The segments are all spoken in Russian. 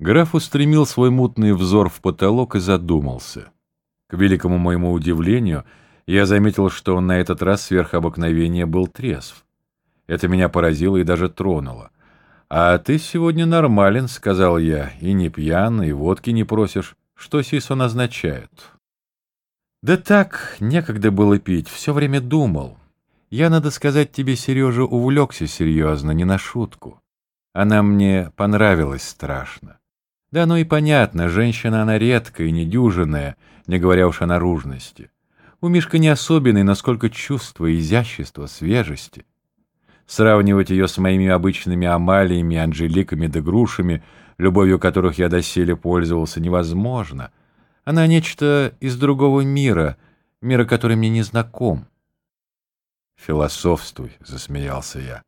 Граф устремил свой мутный взор в потолок и задумался. К великому моему удивлению, я заметил, что он на этот раз сверх обыкновения был трезв. Это меня поразило и даже тронуло. «А ты сегодня нормален», — сказал я, — «и не пьян, и водки не просишь. Что сис он означает?» «Да так, некогда было пить, все время думал. Я, надо сказать тебе, Сережа, увлекся серьезно, не на шутку. Она мне понравилась страшно. Да ну и понятно, женщина она редкая и недюжинная, не говоря уж о наружности. У Мишка не особенный, насколько чувство, изящество, свежести. Сравнивать ее с моими обычными амалиями, анжеликами да грушами, любовью которых я доселе пользовался, невозможно. Она нечто из другого мира, мира, который мне не знаком. «Философствуй», — засмеялся я.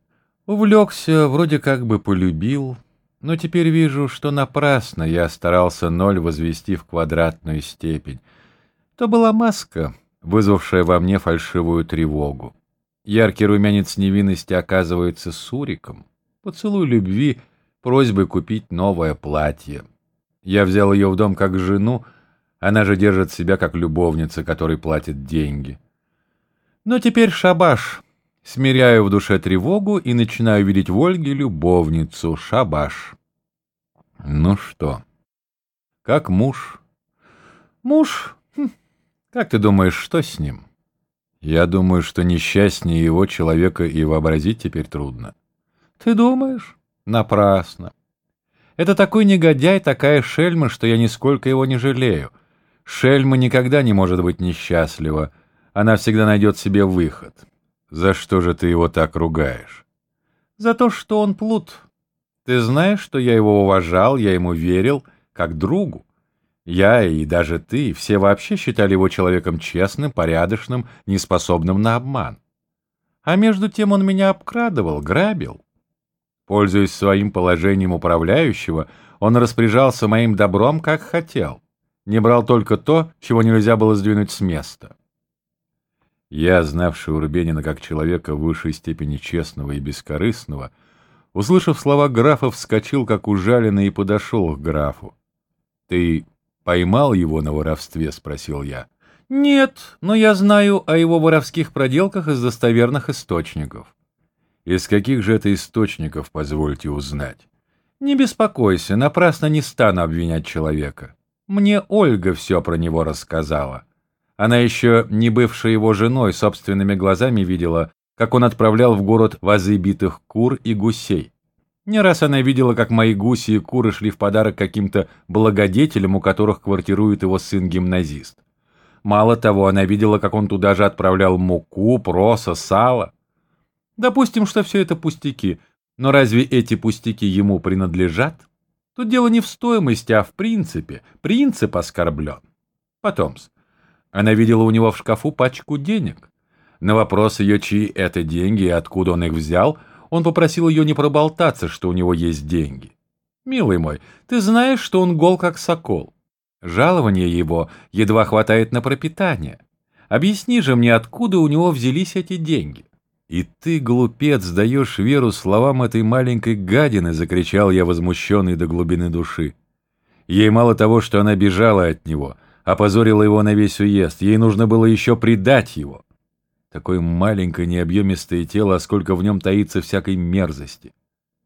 Увлекся, вроде как бы полюбил, но теперь вижу, что напрасно я старался ноль возвести в квадратную степень. То была маска, вызвавшая во мне фальшивую тревогу. Яркий румянец невинности оказывается суриком. Поцелуй любви, просьбой купить новое платье. Я взял ее в дом как жену, она же держит себя как любовница, которой платят деньги. Но теперь шабаш. Смиряю в душе тревогу и начинаю видеть в Ольге любовницу, шабаш. Ну что, как муж? Муж? Хм. Как ты думаешь, что с ним? Я думаю, что несчастнее его человека и вообразить теперь трудно. Ты думаешь? Напрасно. Это такой негодяй, такая шельма, что я нисколько его не жалею. Шельма никогда не может быть несчастлива. Она всегда найдет себе выход. За что же ты его так ругаешь? За то, что он плут. Ты знаешь, что я его уважал, я ему верил, как другу. Я и даже ты, все вообще считали его человеком честным, порядочным, неспособным на обман. А между тем он меня обкрадывал, грабил. Пользуясь своим положением управляющего, он распоряжался моим добром, как хотел. Не брал только то, чего нельзя было сдвинуть с места. Я, знавший Урбенина как человека в высшей степени честного и бескорыстного, услышав слова графа, вскочил как ужаленный и подошел к графу. «Ты поймал его на воровстве?» — спросил я. «Нет, но я знаю о его воровских проделках из достоверных источников». «Из каких же это источников, позвольте узнать?» «Не беспокойся, напрасно не стану обвинять человека. Мне Ольга все про него рассказала». Она еще, не бывшая его женой, собственными глазами видела, как он отправлял в город вазы битых кур и гусей. Не раз она видела, как мои гуси и куры шли в подарок каким-то благодетелям, у которых квартирует его сын-гимназист. Мало того, она видела, как он туда же отправлял муку, проса, сало. Допустим, что все это пустяки, но разве эти пустяки ему принадлежат? Тут дело не в стоимости, а в принципе. Принцип оскорблен. Потомс. Она видела у него в шкафу пачку денег. На вопрос ее, чьи это деньги и откуда он их взял, он попросил ее не проболтаться, что у него есть деньги. «Милый мой, ты знаешь, что он гол как сокол. Жалование его едва хватает на пропитание. Объясни же мне, откуда у него взялись эти деньги?» «И ты, глупец, даешь веру словам этой маленькой гадины!» — закричал я, возмущенный до глубины души. Ей мало того, что она бежала от него — опозорила его на весь уезд, ей нужно было еще предать его. Такое маленькое необъемистое тело, а сколько в нем таится всякой мерзости.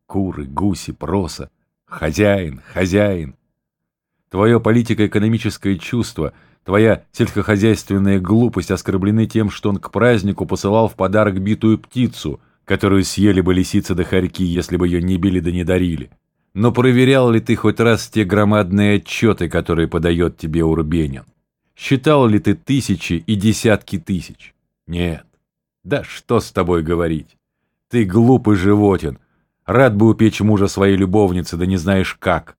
Куры, гуси, проса, хозяин, хозяин. Твое политико-экономическое чувство, твоя сельскохозяйственная глупость оскорблены тем, что он к празднику посылал в подарок битую птицу, которую съели бы лисицы да хорьки, если бы ее не били да не дарили. Но проверял ли ты хоть раз те громадные отчеты, которые подает тебе Урбенин? Считал ли ты тысячи и десятки тысяч? Нет. Да что с тобой говорить? Ты глупый животин. Рад бы упечь мужа своей любовницы, да не знаешь как.